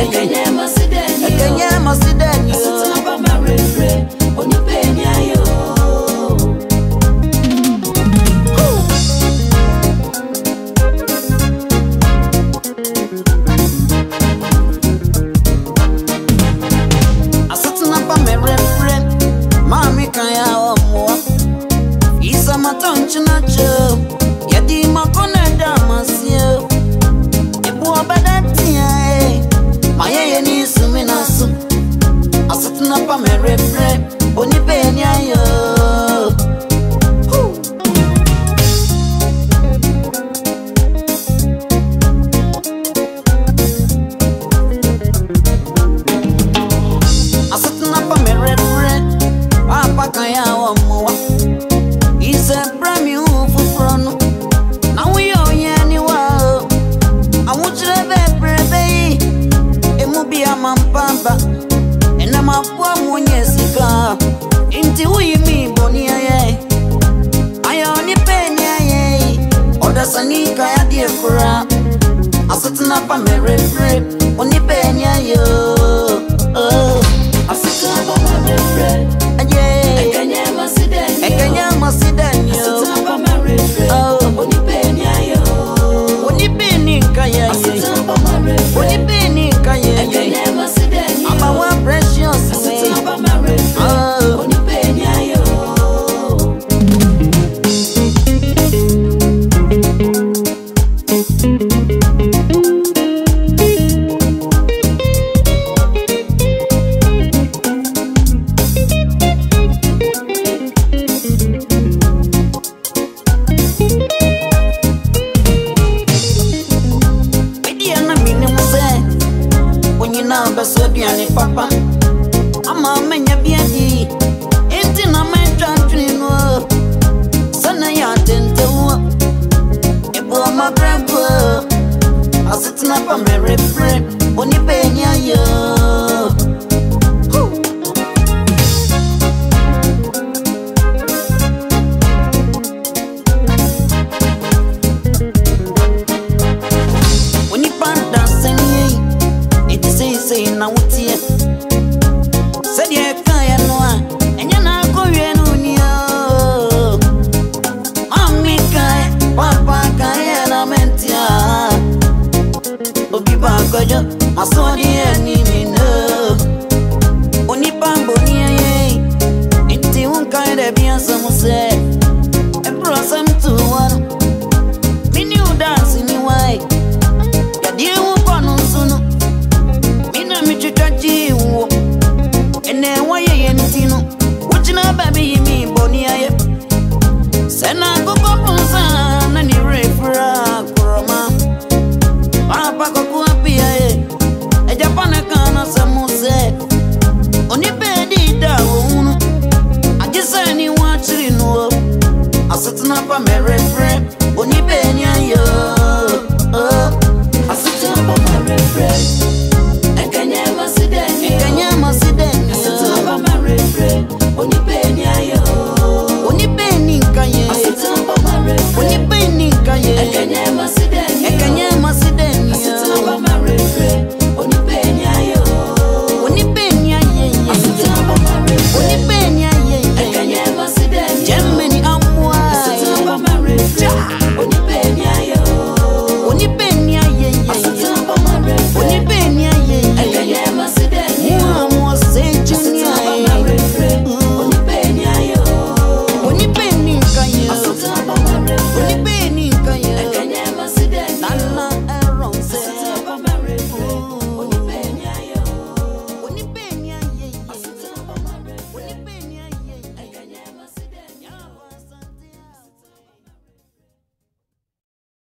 engañar. mpamba ena mabwa munyesika inti uyimiboniaye ayonipeniaye odasanika yadiefura asatinapa pamerefre unipeniayo Música hapa merepre, unipenyayo godo masodi enemy no Unipambo ni yeye Inti unkaide bien samuse